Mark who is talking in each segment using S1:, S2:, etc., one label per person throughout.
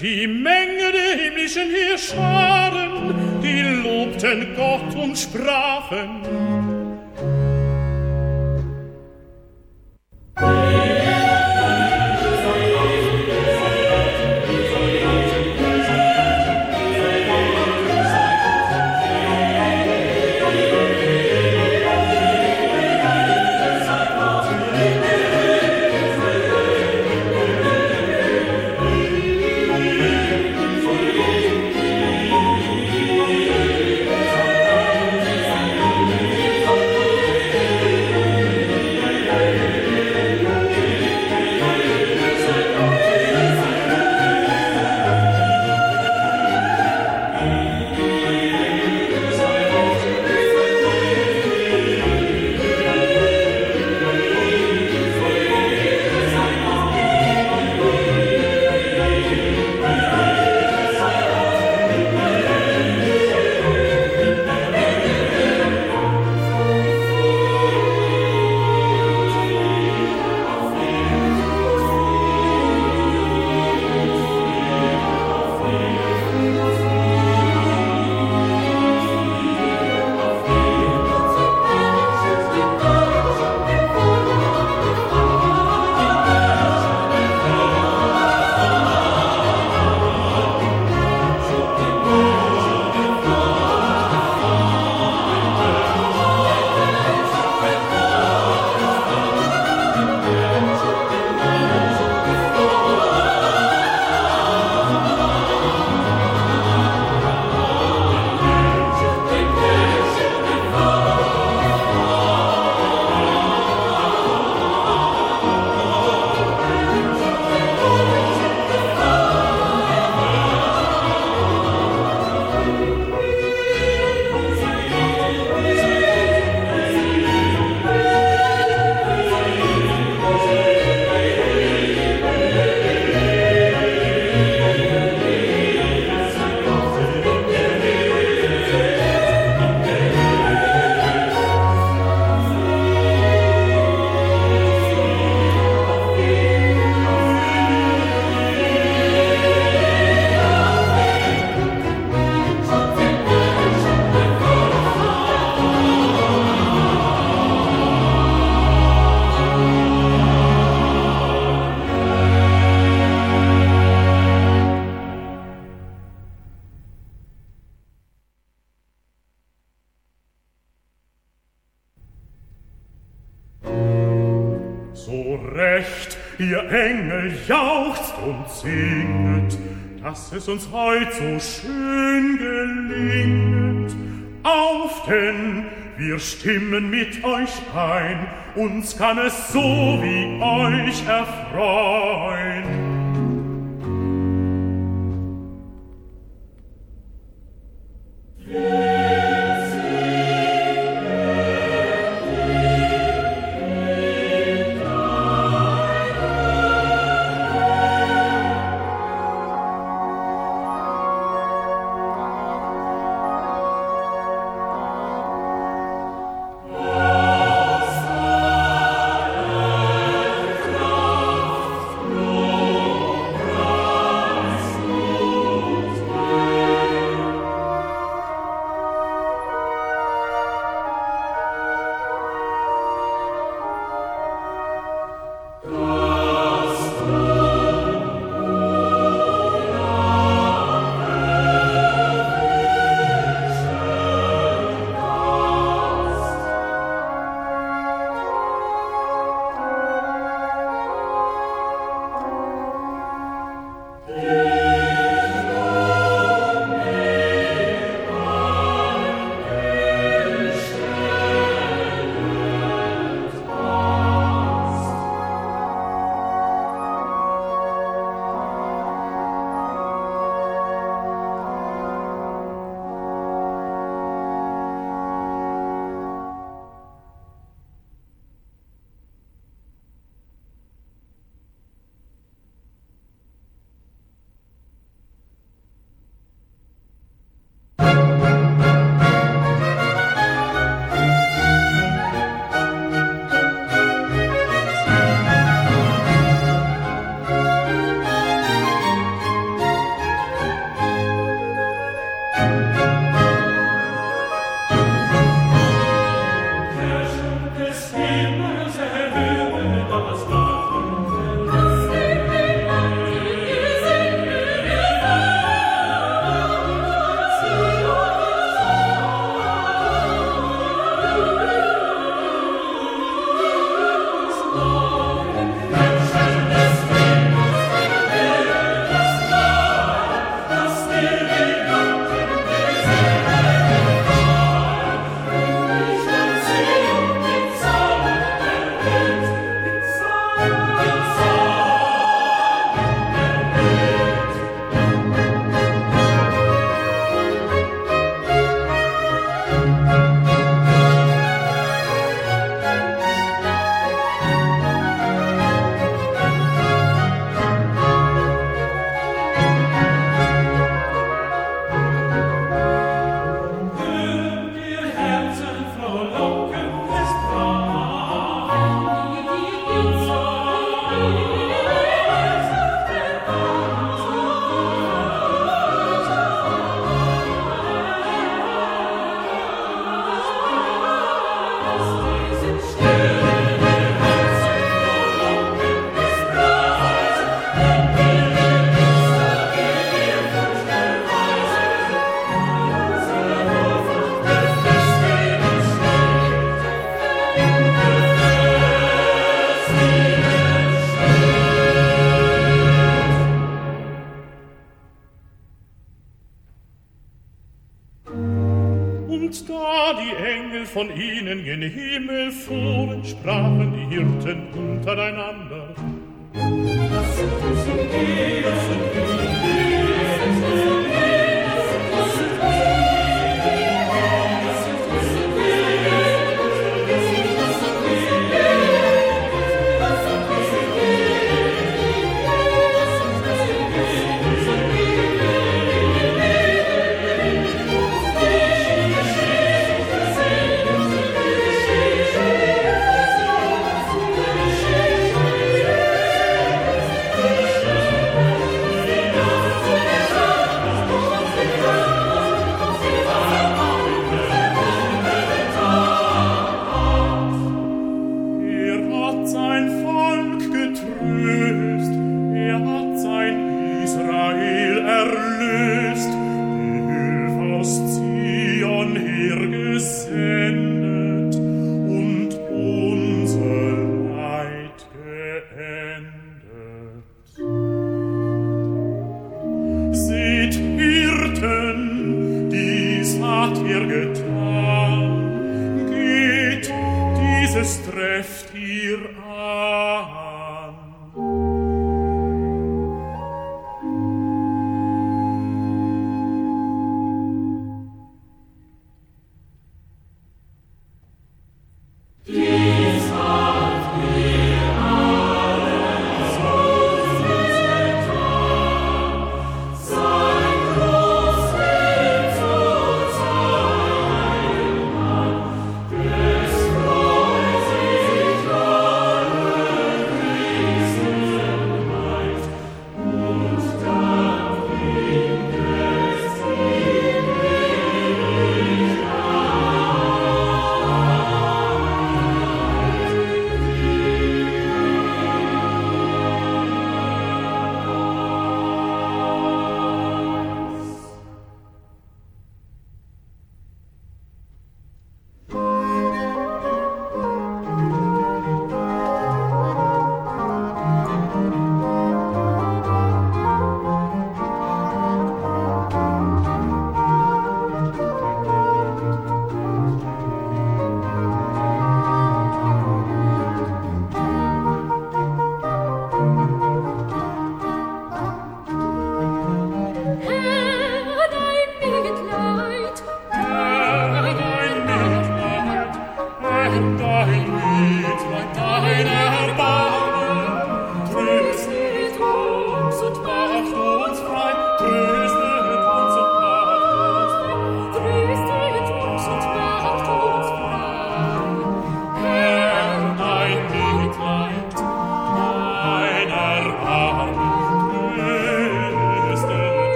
S1: die Menge der himmlischen Heerscharen, die lobten Gott und sprachen, es uns heut so schön gelinget. Auf denn, wir stimmen mit euch ein, uns kann es so wie euch erfreuen.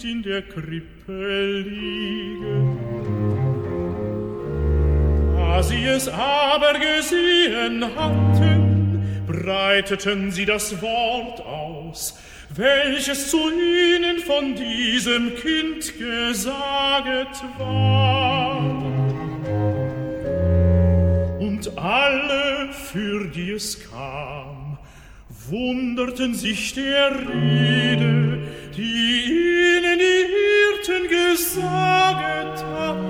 S1: Kind in der Krippe liege. Da sie es aber gesehen hatten, breiteten sie das Wort aus, welches zu ihnen von diesem Kind gesaget war. Und alle, für die es kam, wunderten sich der Rede, die gesaget hatten.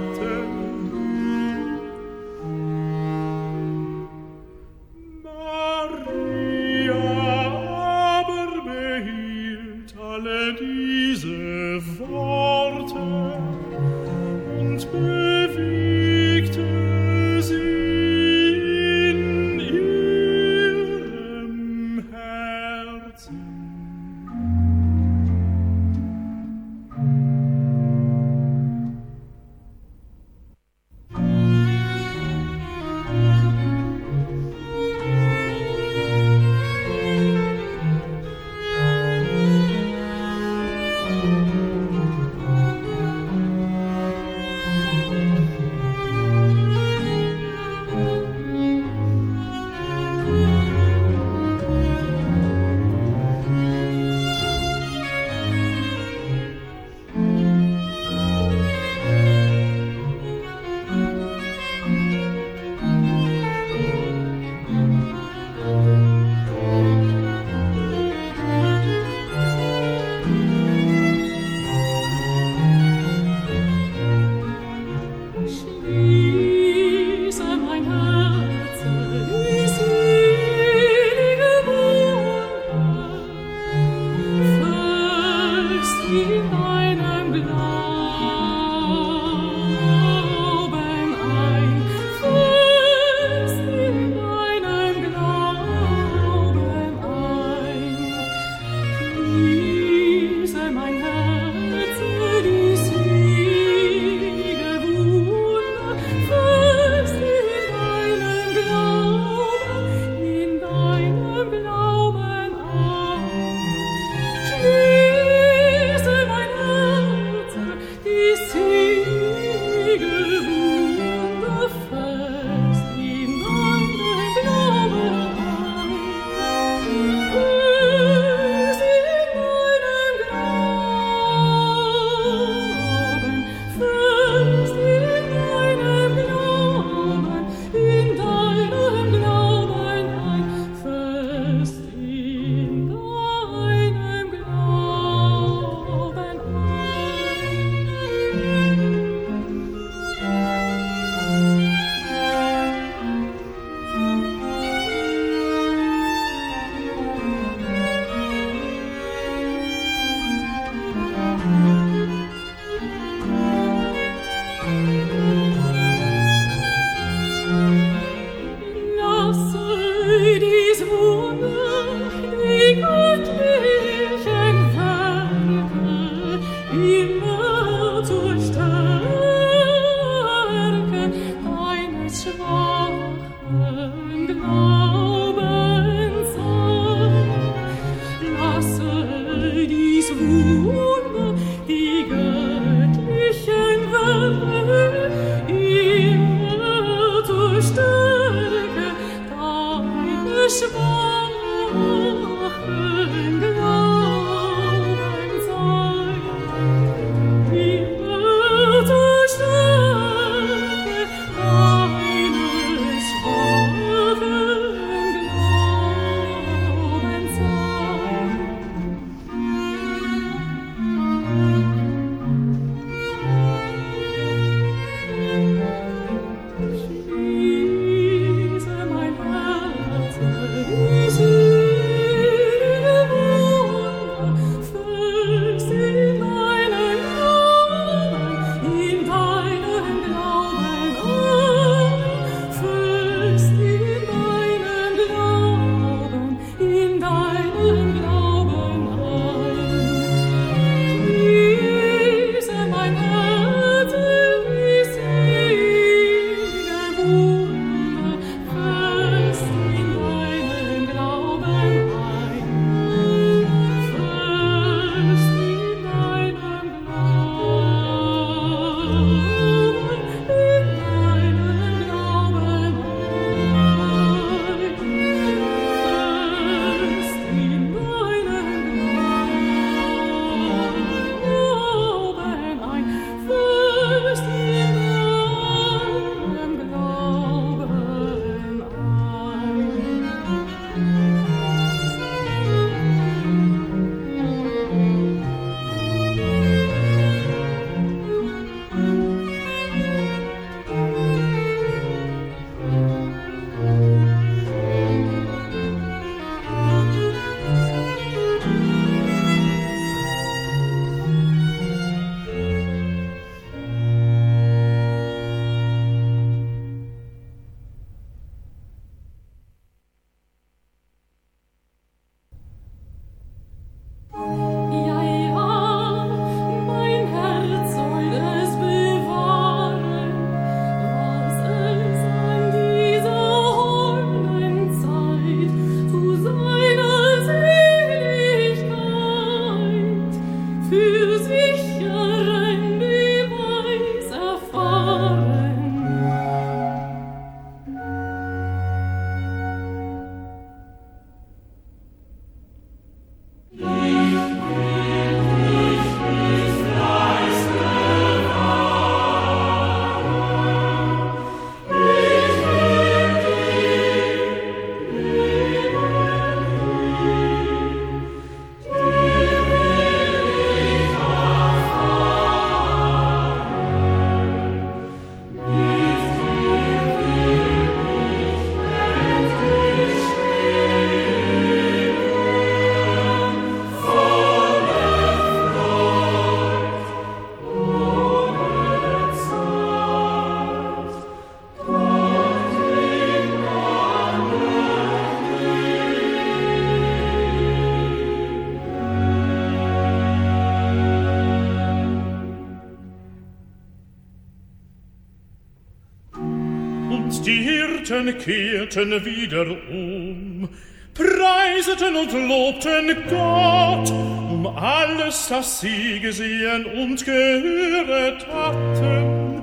S1: Hirten kehrten wieder um, preiseten und lobten Gott um alles, das sie gesehen und gehört hatten,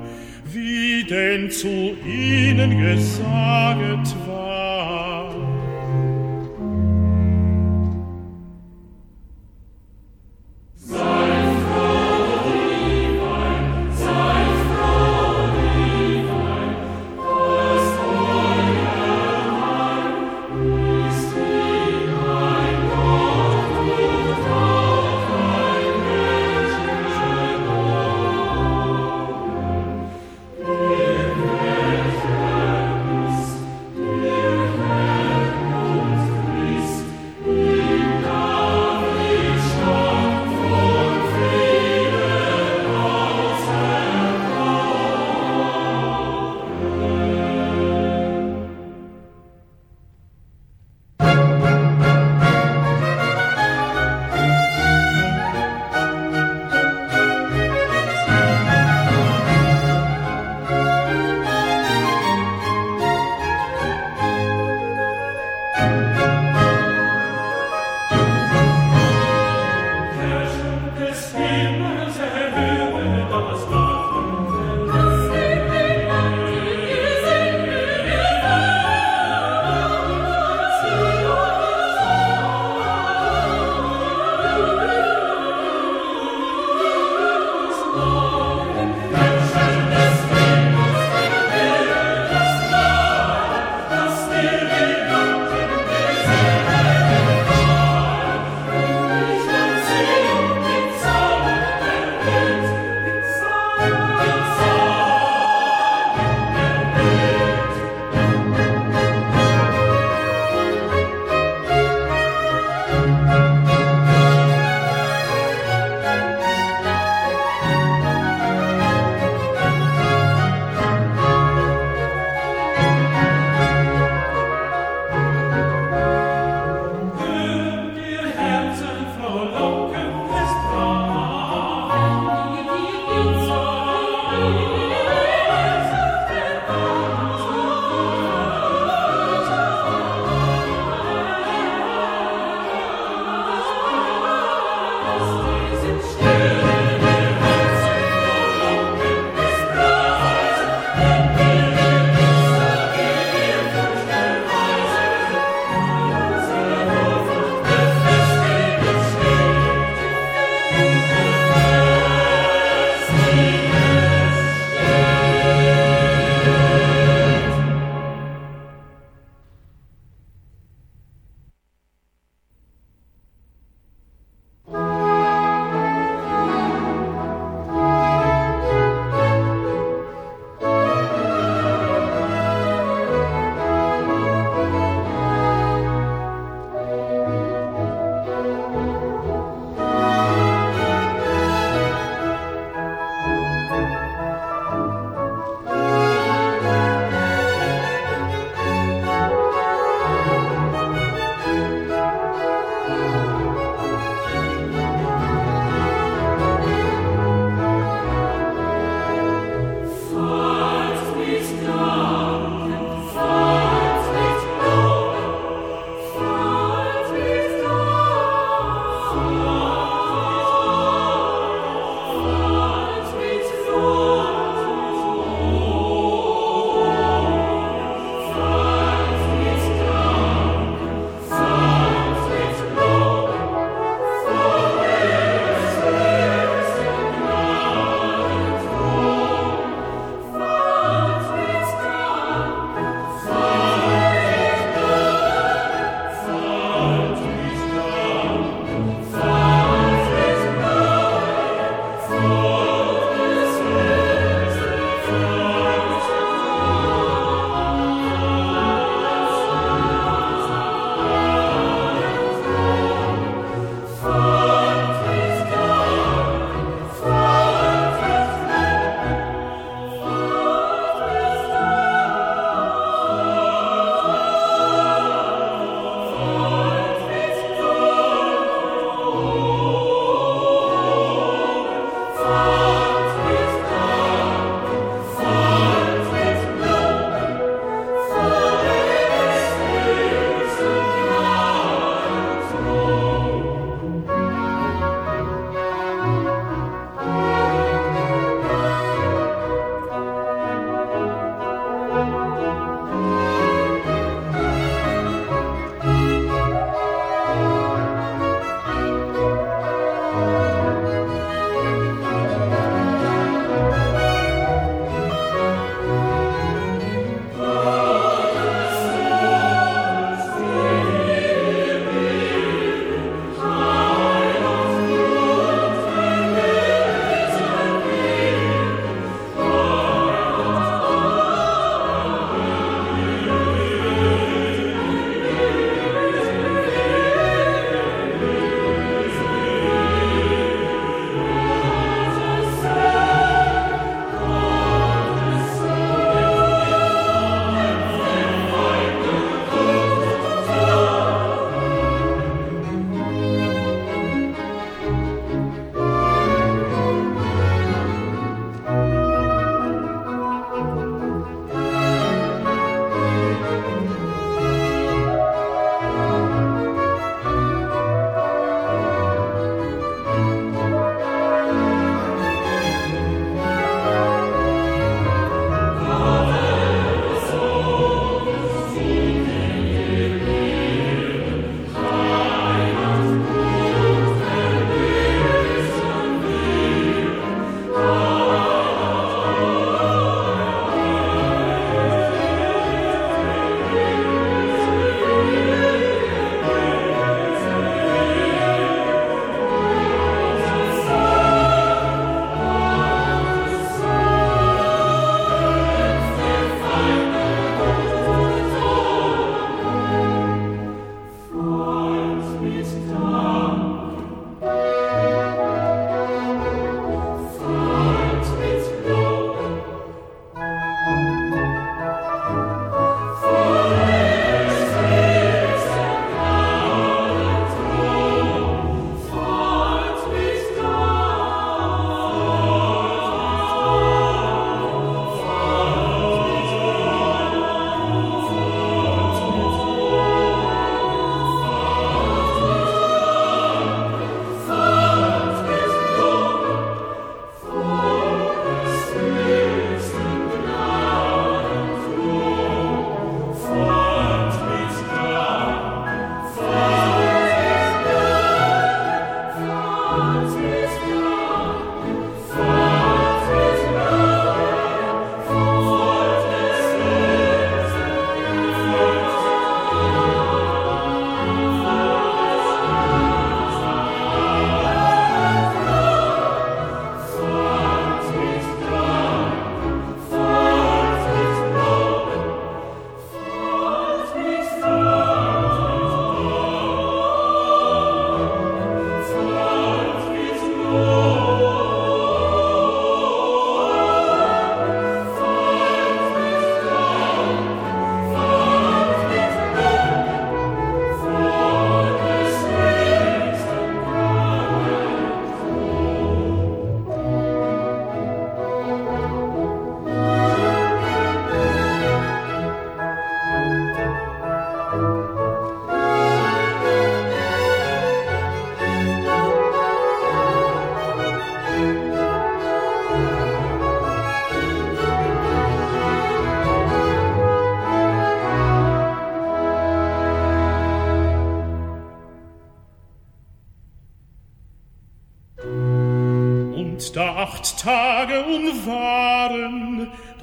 S1: wie denn zu ihnen gesaget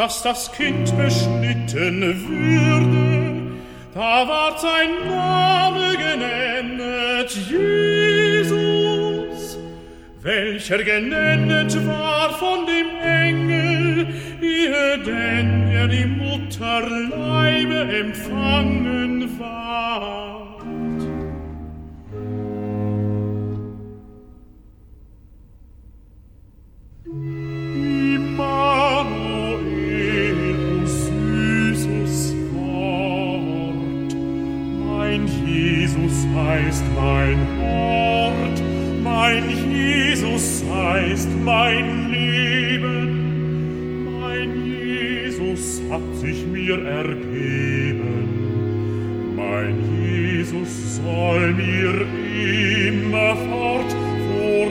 S1: dass das Kind beschnitten würde, da ward sein Name genennet Jesus, welcher genennet war von dem Engel, ehe denn er die Mutterleibe empfangen heißt mein Ort, mein Jesus heißt mein Leben. Mein Jesus hat sich mir ergeben. Mein Jesus soll mir immerfort vor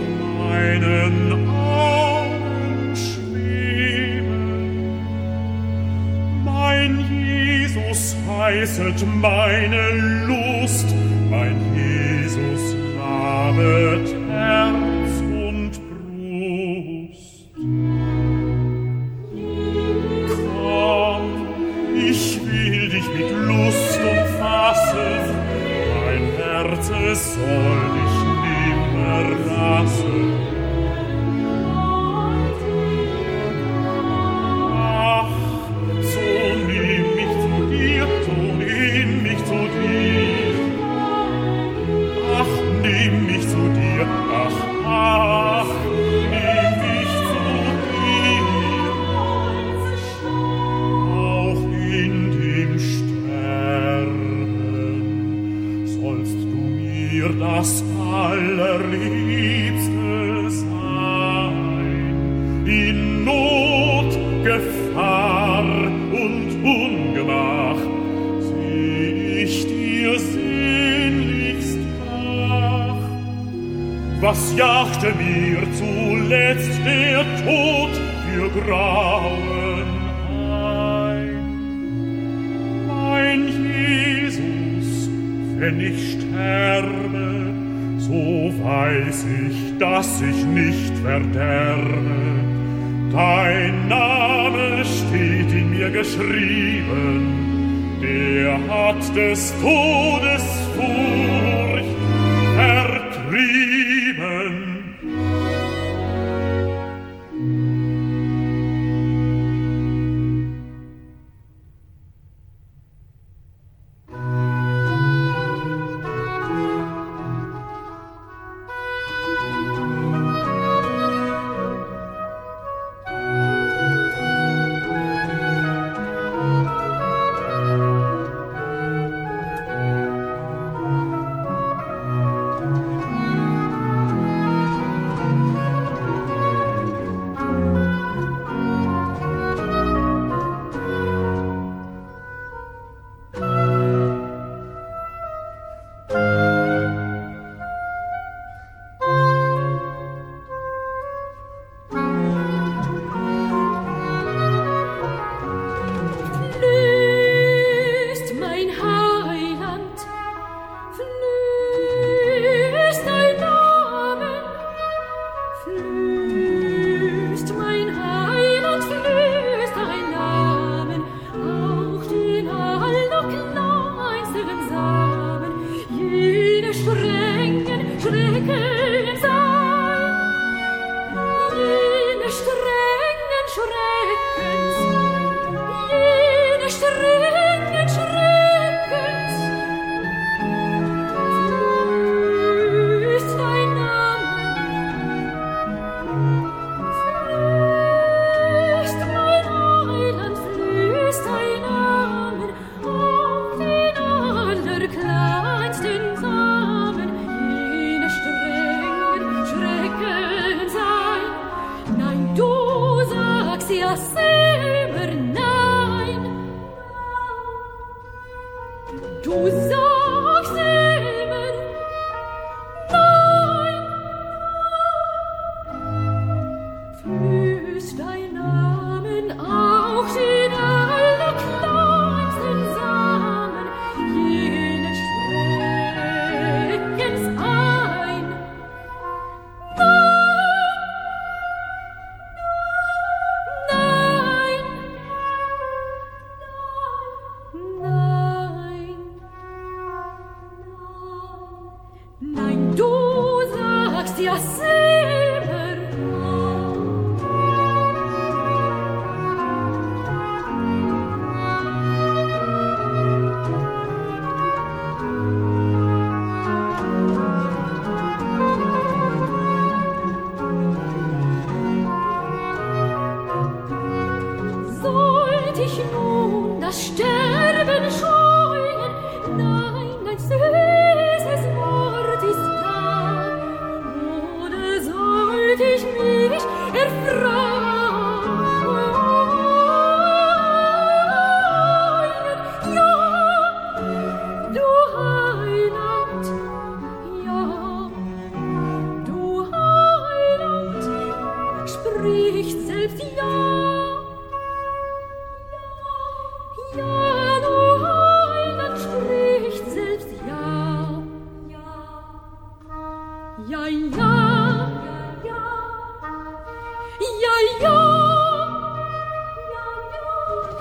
S1: meinen Augen schweben. Mein Jesus heißet meine Lust, habet Herz und Brust. Komm, ich will dich mit Lust umfassen, mein Herz es soll geschrieben, der hat des Todes Furcht vertrieben.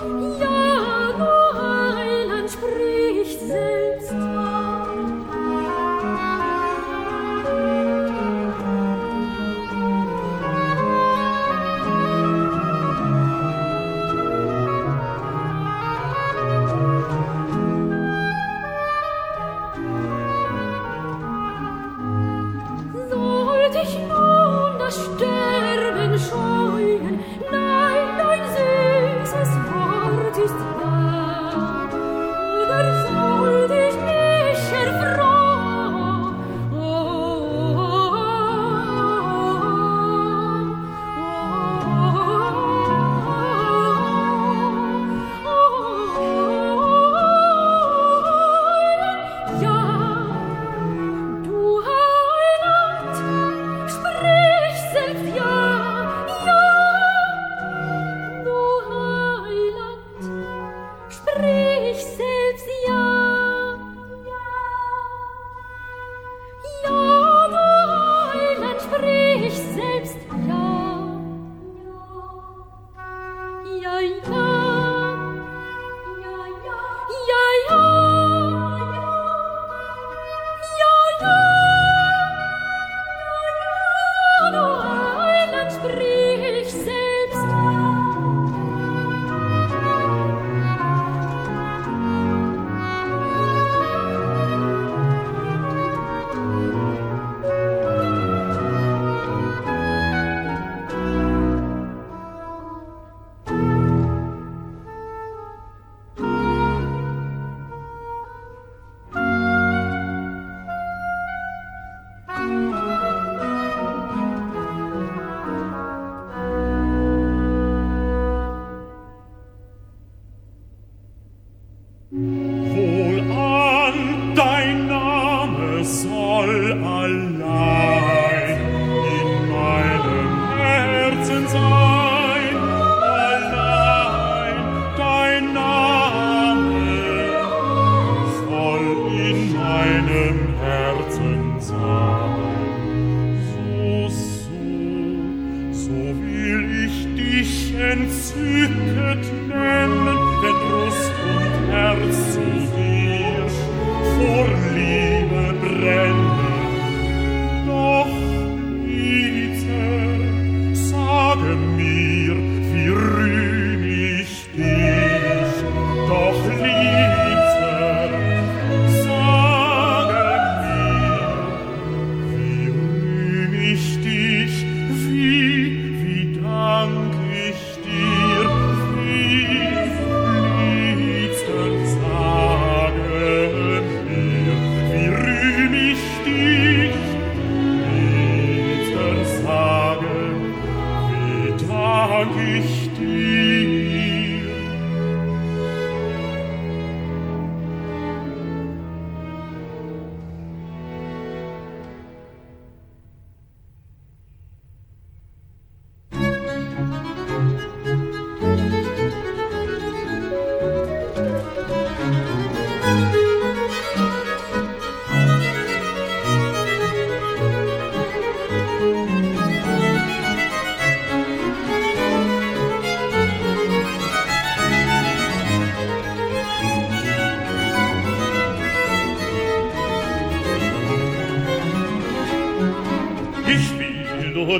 S1: Yo!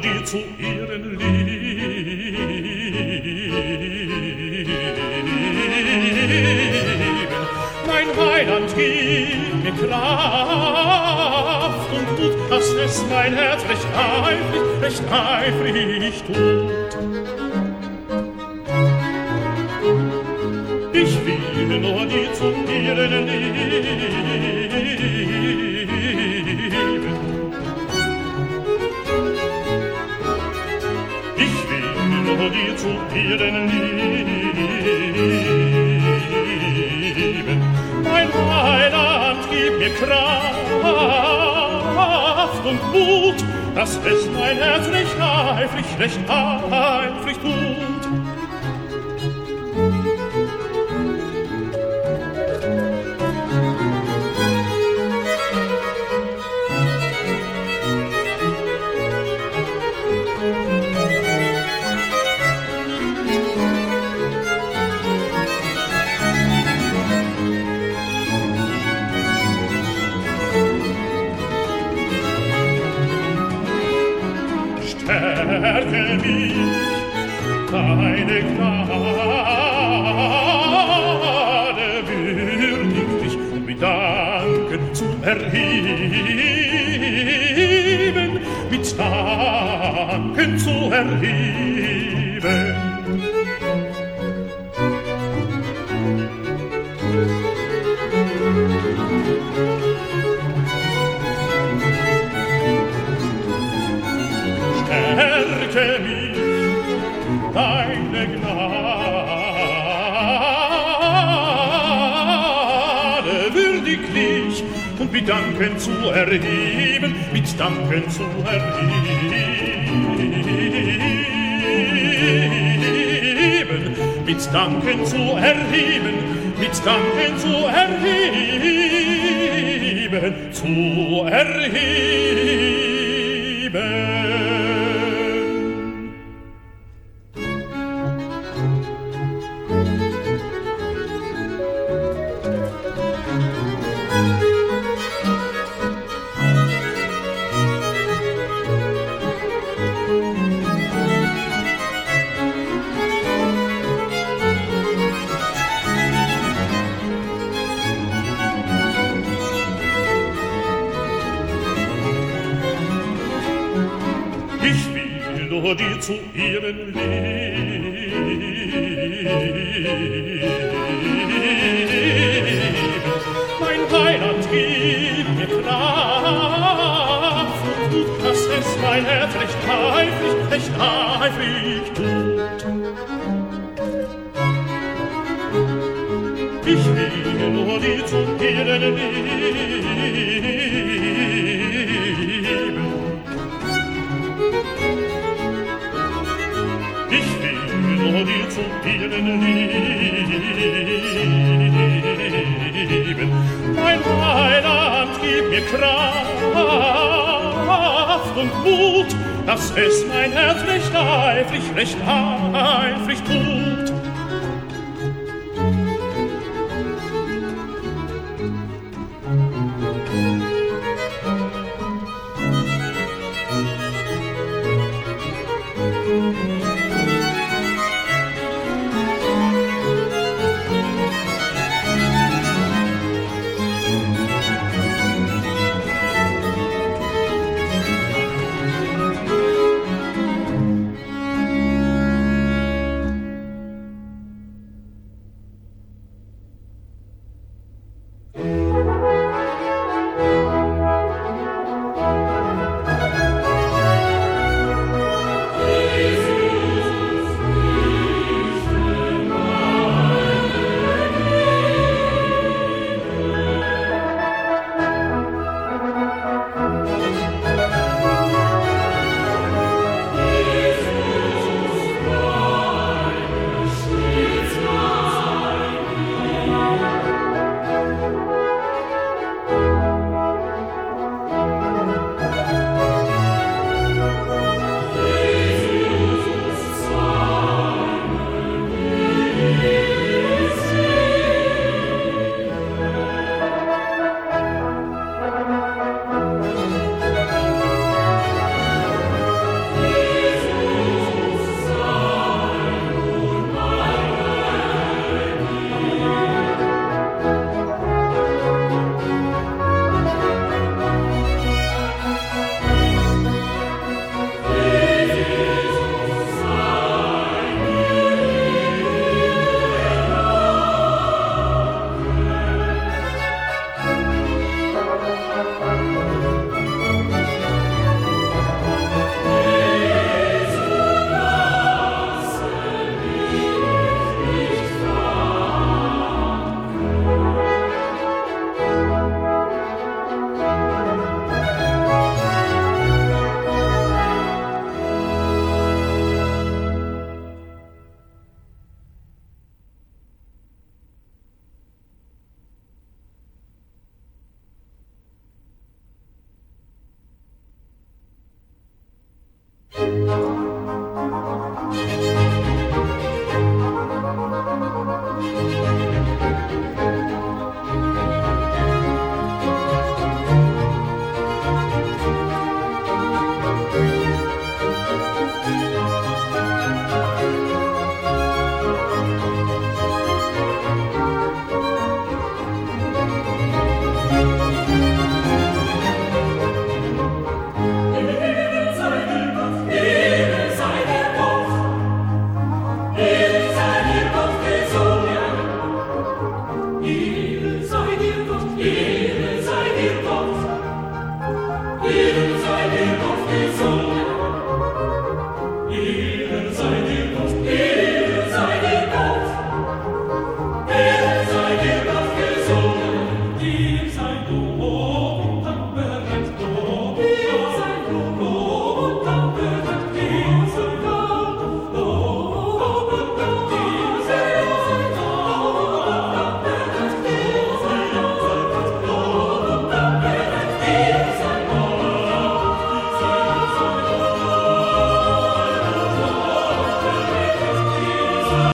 S1: Die zu ihren Lieben. Mein Heiland gib mir Kraft und Mut, dass es mein Herz recht eifrig, recht eifrig tut. Ihren Lieben. Mein Heiland, gib mir Kraft und Mut, dass es mein Herz recht eifrig, recht eifrig tut. Stärke mich deine Gnade würdiglich und mit Danken zu erheben, mit Danken zu erheben, mit Danken zu erheben, mit Danken zu erheben, zu erheben.